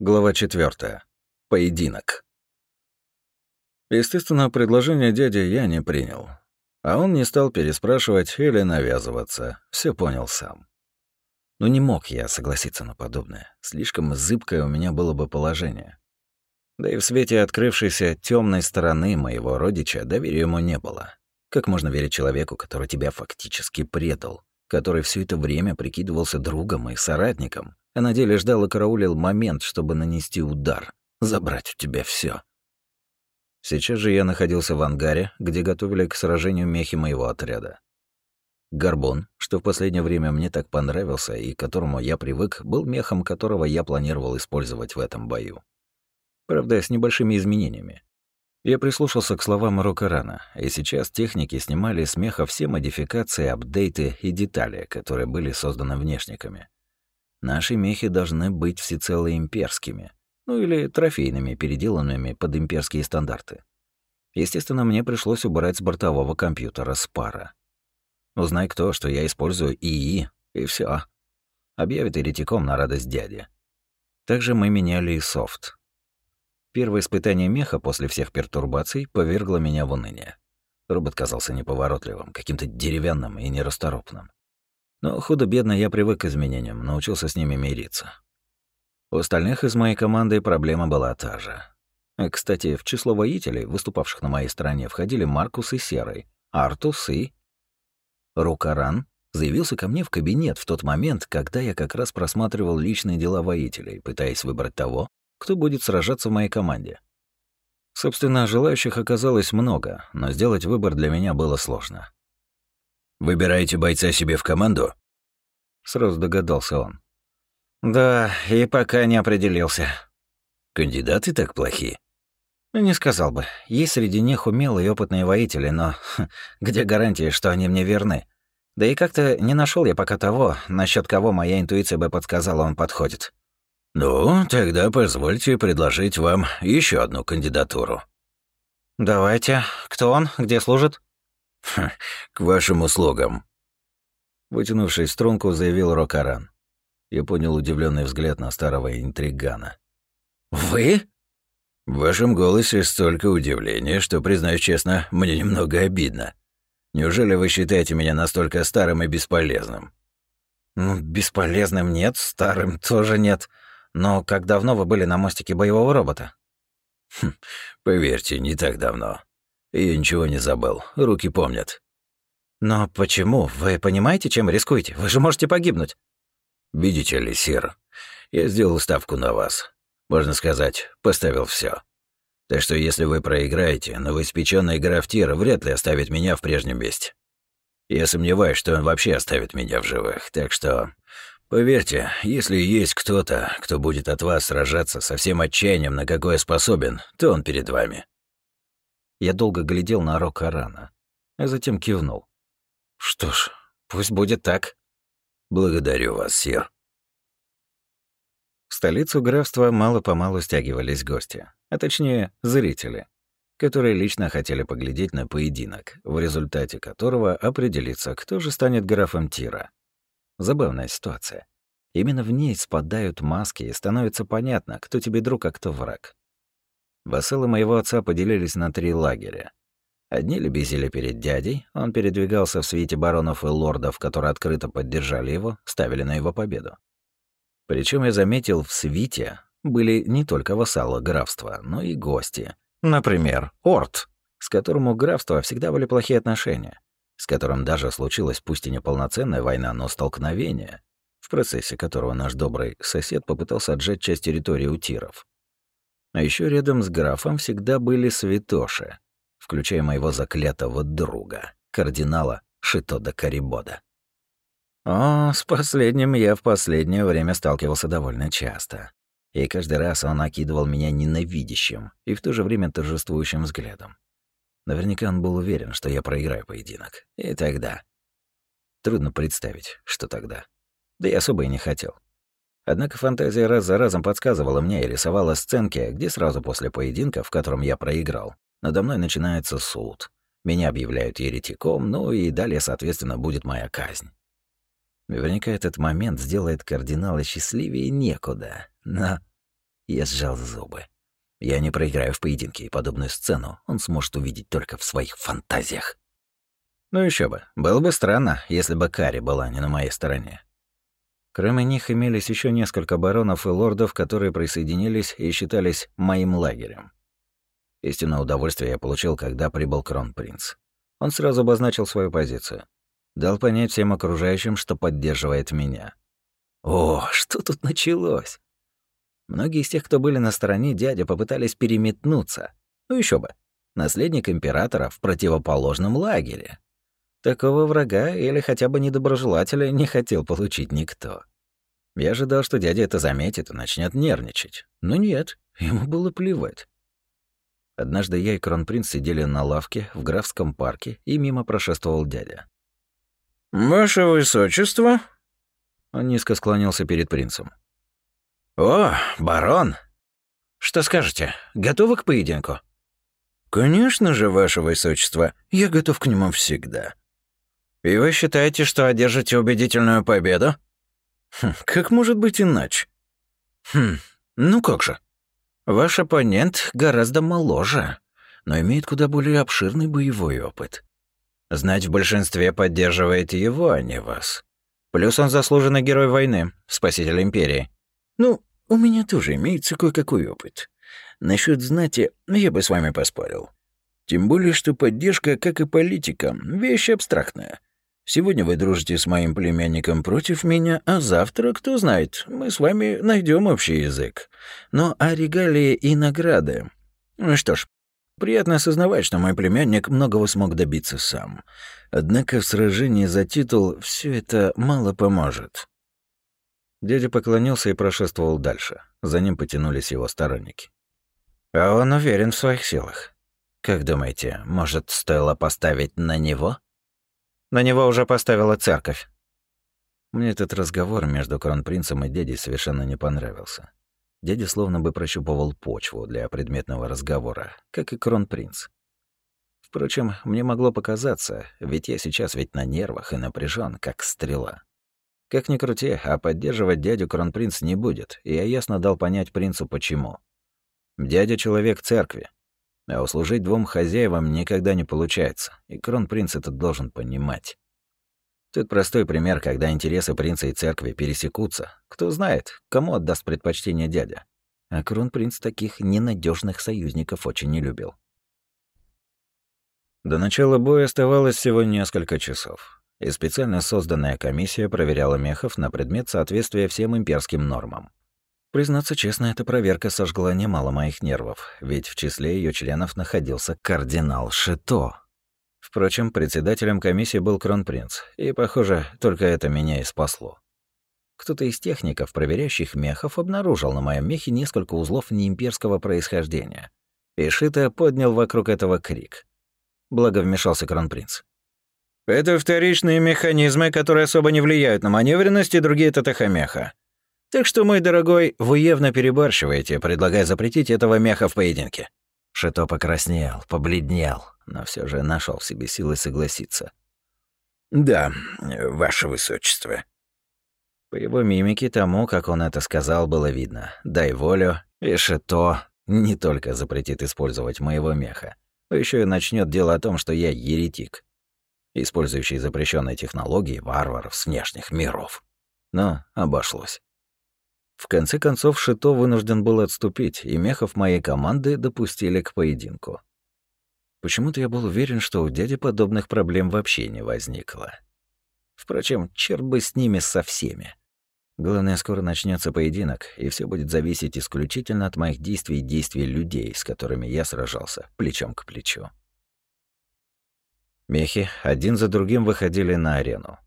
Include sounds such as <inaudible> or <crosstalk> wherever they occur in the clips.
Глава 4. Поединок. Естественно, предложение дяди я не принял. А он не стал переспрашивать или навязываться. Все понял сам. Но не мог я согласиться на подобное. Слишком зыбкое у меня было бы положение. Да и в свете открывшейся темной стороны моего родича доверия ему не было. Как можно верить человеку, который тебя фактически предал, который все это время прикидывался другом и соратником, а на деле ждал и караулил момент, чтобы нанести удар, забрать у тебя все. Сейчас же я находился в ангаре, где готовили к сражению мехи моего отряда. Горбон, что в последнее время мне так понравился и к которому я привык, был мехом, которого я планировал использовать в этом бою. Правда, с небольшими изменениями. Я прислушался к словам Рокарана, и сейчас техники снимали с меха все модификации, апдейты и детали, которые были созданы внешниками. Наши мехи должны быть всецело имперскими, ну или трофейными, переделанными под имперские стандарты. Естественно, мне пришлось убрать с бортового компьютера спара. Узнай кто, что я использую ИИ, и все. Объявит еретиком на радость дяди. Также мы меняли и софт. Первое испытание меха после всех пертурбаций повергло меня в уныние. Робот казался неповоротливым, каким-то деревянным и нерасторопным. Но худо-бедно я привык к изменениям, научился с ними мириться. У остальных из моей команды проблема была та же. Кстати, в число воителей, выступавших на моей стороне, входили Маркус и Серый, Артус и... Рукаран заявился ко мне в кабинет в тот момент, когда я как раз просматривал личные дела воителей, пытаясь выбрать того, кто будет сражаться в моей команде. Собственно, желающих оказалось много, но сделать выбор для меня было сложно. Выбираете бойца себе в команду? Сразу догадался он. Да, и пока не определился. Кандидаты так плохи? Ну, не сказал бы. Есть среди них умелые и опытные воители, но <laughs> где гарантия, что они мне верны? Да и как-то не нашел я пока того, насчет кого моя интуиция бы подсказала, он подходит. Ну, тогда позвольте предложить вам еще одну кандидатуру. Давайте. Кто он? Где служит? «К вашим услугам», — вытянувшись струнку, заявил Рокаран. Я понял удивленный взгляд на старого интригана. «Вы?» «В вашем голосе столько удивления, что, признаюсь честно, мне немного обидно. Неужели вы считаете меня настолько старым и бесполезным?» «Ну, бесполезным нет, старым тоже нет. Но как давно вы были на мостике боевого робота?» хм, «Поверьте, не так давно. Я ничего не забыл, руки помнят. Но почему? Вы понимаете, чем рискуете? Вы же можете погибнуть. Видите ли, Сир, я сделал ставку на вас. Можно сказать, поставил все. Так что если вы проиграете, новоиспечённый граф Тир вряд ли оставит меня в прежнем месте. Я сомневаюсь, что он вообще оставит меня в живых, так что... Поверьте, если есть кто-то, кто будет от вас сражаться со всем отчаянием, на какое способен, то он перед вами. Я долго глядел на Рока Рана, а затем кивнул. «Что ж, пусть будет так». «Благодарю вас, сир». В столицу графства мало-помалу стягивались гости, а точнее, зрители, которые лично хотели поглядеть на поединок, в результате которого определится, кто же станет графом Тира. Забавная ситуация. Именно в ней спадают маски, и становится понятно, кто тебе друг, а кто враг. Вассалы моего отца поделились на три лагеря. Одни лебезили перед дядей, он передвигался в свете баронов и лордов, которые открыто поддержали его, ставили на его победу. Причем я заметил, в свите были не только вассалы графства, но и гости. Например, Орт, с которым у графства всегда были плохие отношения, с которым даже случилась пусть и неполноценная война, но столкновение, в процессе которого наш добрый сосед попытался отжать часть территории у тиров. А еще рядом с графом всегда были святоши, включая моего заклятого друга, кардинала Шитода Карибода. О, с последним я в последнее время сталкивался довольно часто. И каждый раз он окидывал меня ненавидящим и в то же время торжествующим взглядом. Наверняка он был уверен, что я проиграю поединок. И тогда... Трудно представить, что тогда. Да и особо и не хотел. Однако фантазия раз за разом подсказывала мне и рисовала сценки, где сразу после поединка, в котором я проиграл, надо мной начинается суд. Меня объявляют еретиком, ну и далее, соответственно, будет моя казнь. Наверняка этот момент сделает кардинала счастливее некуда, но... Я сжал зубы. Я не проиграю в поединке, и подобную сцену он сможет увидеть только в своих фантазиях. Ну еще бы. Было бы странно, если бы Кари была не на моей стороне. Кроме них имелись еще несколько баронов и лордов, которые присоединились и считались моим лагерем. Истинное удовольствие я получил, когда прибыл кронпринц. Он сразу обозначил свою позицию. Дал понять всем окружающим, что поддерживает меня. О, что тут началось? Многие из тех, кто были на стороне дяди, попытались переметнуться. Ну еще бы. Наследник императора в противоположном лагере. Такого врага или хотя бы недоброжелателя не хотел получить никто. Я ожидал, что дядя это заметит и начнет нервничать. Но нет, ему было плевать. Однажды я и кронпринц сидели на лавке в графском парке, и мимо прошествовал дядя. «Ваше высочество?» Он низко склонился перед принцем. «О, барон! Что скажете, готовы к поединку?» «Конечно же, ваше высочество, я готов к нему всегда». «И вы считаете, что одержите убедительную победу?» «Хм, как может быть иначе?» «Хм, ну как же. Ваш оппонент гораздо моложе, но имеет куда более обширный боевой опыт. Знать в большинстве поддерживает его, а не вас. Плюс он заслуженный герой войны, спаситель империи. Ну, у меня тоже имеется кое-какой опыт. Насчет знати я бы с вами поспорил. Тем более, что поддержка, как и политика, вещь абстрактная. Сегодня вы дружите с моим племянником против меня, а завтра, кто знает, мы с вами найдем общий язык. Но о регалии и награды... Ну что ж, приятно осознавать, что мой племянник многого смог добиться сам. Однако в сражении за титул все это мало поможет. Дядя поклонился и прошествовал дальше. За ним потянулись его сторонники. «А он уверен в своих силах. Как думаете, может, стоило поставить на него?» На него уже поставила церковь. Мне этот разговор между кронпринцем и дядей совершенно не понравился. Дядя словно бы прощупывал почву для предметного разговора, как и кронпринц. Впрочем, мне могло показаться, ведь я сейчас ведь на нервах и напряжен, как стрела. Как ни крути, а поддерживать дядю кронпринц не будет, и я ясно дал понять принцу почему. Дядя — человек церкви, а услужить двум хозяевам никогда не получается, и кронпринц это должен понимать. Тут простой пример, когда интересы принца и церкви пересекутся. Кто знает, кому отдаст предпочтение дядя. А кронпринц таких ненадежных союзников очень не любил. До начала боя оставалось всего несколько часов, и специально созданная комиссия проверяла мехов на предмет соответствия всем имперским нормам. Признаться честно, эта проверка сожгла немало моих нервов, ведь в числе ее членов находился кардинал Шито. Впрочем, председателем комиссии был кронпринц, и, похоже, только это меня и спасло. Кто-то из техников, проверяющих мехов, обнаружил на моем мехе несколько узлов неимперского происхождения. И Шито поднял вокруг этого крик. Благо вмешался кронпринц. «Это вторичные механизмы, которые особо не влияют на маневренность и другие татахомеха. Так что, мой дорогой, вы явно перебарщиваете, предлагая запретить этого меха в поединке». Шито покраснел, побледнел, но все же нашел в себе силы согласиться. «Да, ваше высочество». По его мимике тому, как он это сказал, было видно. Дай волю, и Шито не только запретит использовать моего меха, но еще и начнет дело о том, что я еретик, использующий запрещенные технологии варваров с внешних миров. Но обошлось. В конце концов, Шито вынужден был отступить, и мехов моей команды допустили к поединку. Почему-то я был уверен, что у дяди подобных проблем вообще не возникло. Впрочем, черт бы с ними со всеми. Главное, скоро начнется поединок, и все будет зависеть исключительно от моих действий и действий людей, с которыми я сражался, плечом к плечу. Мехи один за другим выходили на арену.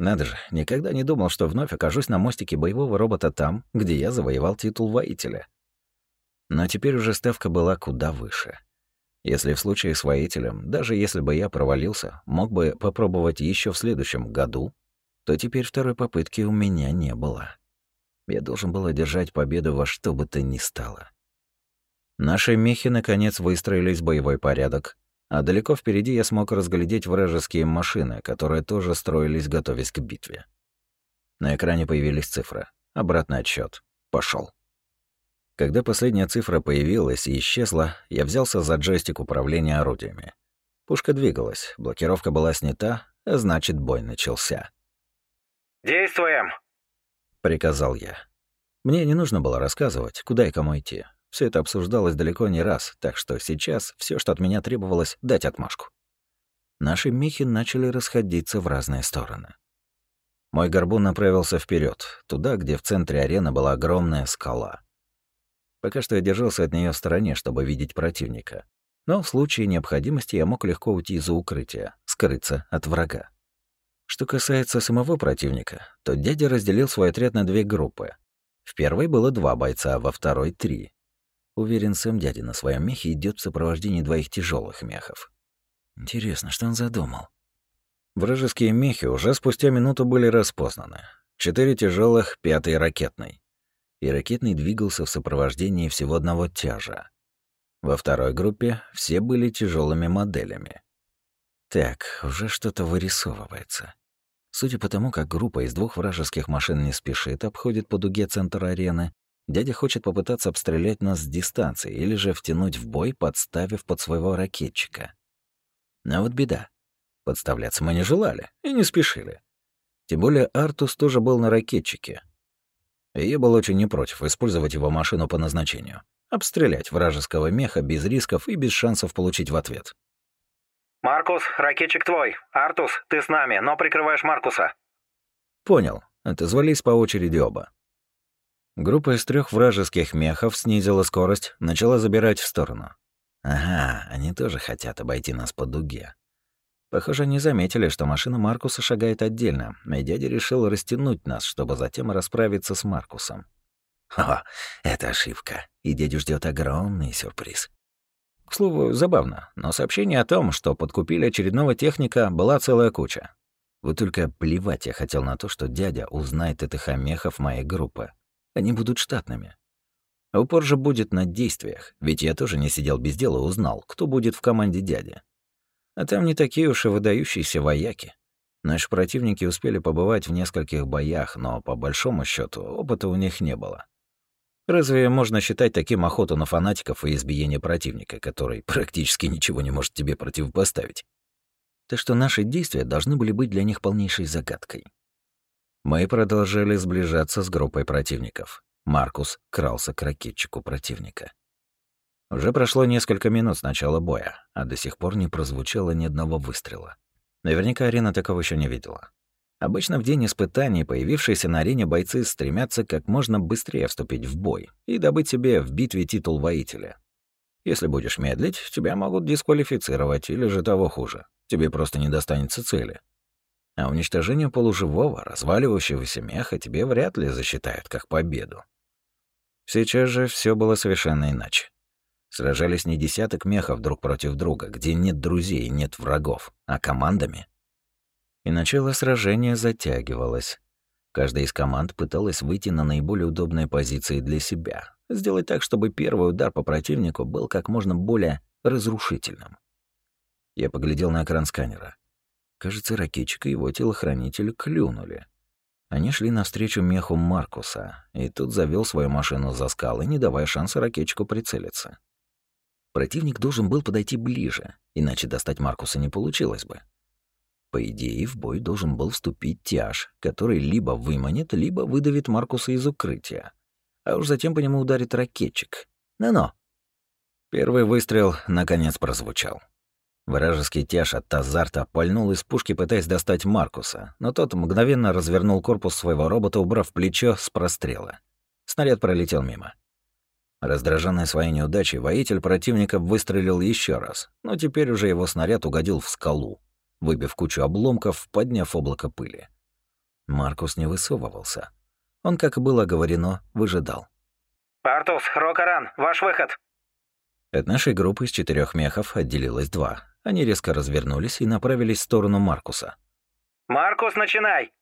Надо же, никогда не думал, что вновь окажусь на мостике боевого робота там, где я завоевал титул воителя. Но теперь уже ставка была куда выше. Если в случае с воителем, даже если бы я провалился, мог бы попробовать еще в следующем году, то теперь второй попытки у меня не было. Я должен был одержать победу во что бы то ни стало. Наши мехи наконец выстроились в боевой порядок, а далеко впереди я смог разглядеть вражеские машины, которые тоже строились, готовясь к битве. На экране появились цифры. Обратный отсчет. Пошел. Когда последняя цифра появилась и исчезла, я взялся за джойстик управления орудиями. Пушка двигалась, блокировка была снята, а значит, бой начался. «Действуем!» — приказал я. Мне не нужно было рассказывать, куда и кому идти. Все это обсуждалось далеко не раз, так что сейчас все, что от меня требовалось, дать отмашку. Наши мехи начали расходиться в разные стороны. Мой горбун направился вперед, туда, где в центре арены была огромная скала. Пока что я держался от нее в стороне, чтобы видеть противника. Но в случае необходимости я мог легко уйти из-за укрытия, скрыться от врага. Что касается самого противника, то дядя разделил свой отряд на две группы. В первой было два бойца, а во второй — три. Уверен, сам дядя на своем мехе идет в сопровождении двоих тяжелых мехов. Интересно, что он задумал? Вражеские мехи уже спустя минуту были распознаны. Четыре тяжелых, пятый ракетный и ракетный двигался в сопровождении всего одного тяжа. Во второй группе все были тяжелыми моделями. Так, уже что-то вырисовывается. Судя по тому, как группа из двух вражеских машин не спешит, обходит по дуге центр арены, дядя хочет попытаться обстрелять нас с дистанции или же втянуть в бой, подставив под своего ракетчика. Но вот беда. Подставляться мы не желали и не спешили. Тем более Артус тоже был на ракетчике, и я был очень не против использовать его машину по назначению. Обстрелять вражеского меха без рисков и без шансов получить в ответ. «Маркус, ракетчик твой. Артус, ты с нами, но прикрываешь Маркуса». «Понял. Отозвались по очереди оба». Группа из трех вражеских мехов снизила скорость, начала забирать в сторону. Ага, они тоже хотят обойти нас по дуге. Похоже, они заметили, что машина Маркуса шагает отдельно, и дядя решил растянуть нас, чтобы затем расправиться с Маркусом. О, это ошибка, и дядю ждет огромный сюрприз. К слову, забавно, но сообщение о том, что подкупили очередного техника, была целая куча. Вот только плевать я хотел на то, что дядя узнает этих омехов моей группы. Они будут штатными. Упор же будет на действиях, ведь я тоже не сидел без дела и узнал, кто будет в команде дяди. А там не такие уж и выдающиеся вояки. Наши противники успели побывать в нескольких боях, но по большому счету опыта у них не было. Разве можно считать таким охоту на фанатиков и избиение противника, который практически ничего не может тебе противопоставить? Так что наши действия должны были быть для них полнейшей загадкой. Мы продолжали сближаться с группой противников. Маркус крался к ракетчику противника. Уже прошло несколько минут с начала боя, а до сих пор не прозвучало ни одного выстрела. Наверняка арена такого еще не видела. Обычно в день испытаний появившиеся на арене бойцы стремятся как можно быстрее вступить в бой и добыть себе в битве титул воителя. Если будешь медлить, тебя могут дисквалифицировать или же того хуже. Тебе просто не достанется цели. А уничтожение полуживого, разваливающегося меха тебе вряд ли засчитают как победу. Сейчас же все было совершенно иначе. Сражались не десяток мехов друг против друга, где нет друзей нет врагов, а командами. И начало сражения затягивалось. Каждая из команд пыталась выйти на наиболее удобные позиции для себя, сделать так, чтобы первый удар по противнику был как можно более разрушительным. Я поглядел на экран сканера. Кажется, ракетчик и его телохранитель клюнули. Они шли навстречу меху Маркуса, и тут завел свою машину за скалы, не давая шанса ракетчику прицелиться. Противник должен был подойти ближе, иначе достать Маркуса не получилось бы. По идее, в бой должен был вступить тяж, который либо выманит, либо выдавит Маркуса из укрытия. А уж затем по нему ударит ракетчик. Ну-ну. Первый выстрел, наконец, прозвучал. Вражеский тяж от азарта пальнул из пушки, пытаясь достать Маркуса, но тот мгновенно развернул корпус своего робота, убрав плечо с прострела. Снаряд пролетел мимо. Раздраженный своей неудачей, воитель противника выстрелил еще раз, но теперь уже его снаряд угодил в скалу, выбив кучу обломков, подняв облако пыли. Маркус не высовывался. Он, как и было говорено, выжидал. «Артус, Рокаран, ваш выход!» От нашей группы из четырех мехов отделилось два. Они резко развернулись и направились в сторону Маркуса. «Маркус, начинай!»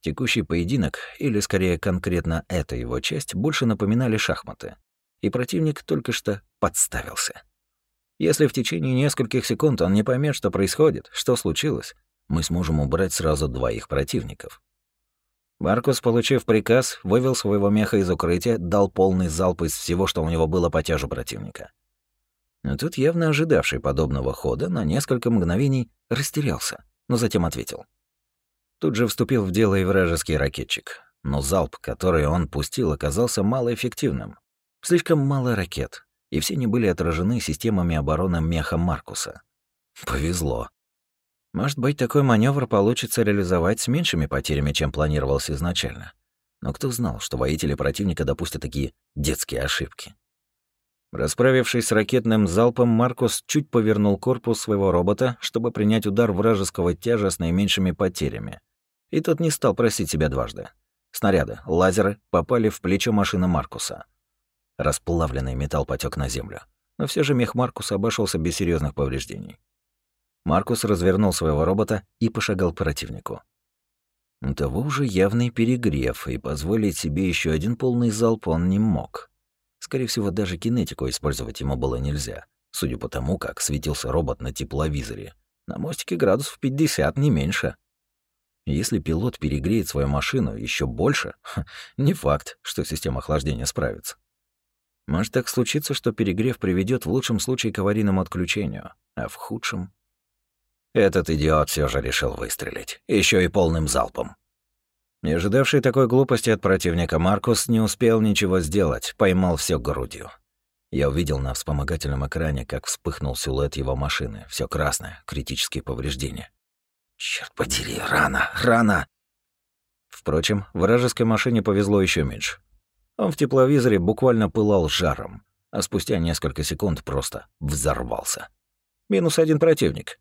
Текущий поединок, или скорее конкретно эта его часть, больше напоминали шахматы и противник только что подставился. Если в течение нескольких секунд он не поймет, что происходит, что случилось, мы сможем убрать сразу двоих противников. Маркус, получив приказ, вывел своего меха из укрытия, дал полный залп из всего, что у него было по тяжу противника. Но тут явно ожидавший подобного хода на несколько мгновений растерялся, но затем ответил. Тут же вступил в дело и вражеский ракетчик, но залп, который он пустил, оказался малоэффективным. Слишком мало ракет, и все они были отражены системами обороны меха Маркуса. Повезло. Может быть, такой маневр получится реализовать с меньшими потерями, чем планировалось изначально. Но кто знал, что воители противника допустят такие детские ошибки? Расправившись с ракетным залпом, Маркус чуть повернул корпус своего робота, чтобы принять удар вражеского тяжа с наименьшими потерями. И тот не стал просить себя дважды. Снаряды, лазеры попали в плечо машины Маркуса. Расплавленный металл потек на землю. Но все же мех Маркуса обошелся без серьезных повреждений. Маркус развернул своего робота и пошагал к противнику. У того уже явный перегрев, и позволить себе еще один полный залп он не мог. Скорее всего, даже кинетику использовать ему было нельзя, судя по тому, как светился робот на тепловизоре. На мостике градусов 50, не меньше. Если пилот перегреет свою машину еще больше, не факт, что система охлаждения справится. Может так случиться, что перегрев приведет в лучшем случае к аварийному отключению, а в худшем этот идиот все же решил выстрелить, еще и полным залпом. Не ожидавший такой глупости от противника Маркус не успел ничего сделать, поймал все грудью. Я увидел на вспомогательном экране, как вспыхнул силуэт его машины. Все красное, критические повреждения. Черт подери, рано, рано! Впрочем, вражеской машине повезло еще меньше. Он в тепловизоре буквально пылал жаром, а спустя несколько секунд просто взорвался. Минус один противник.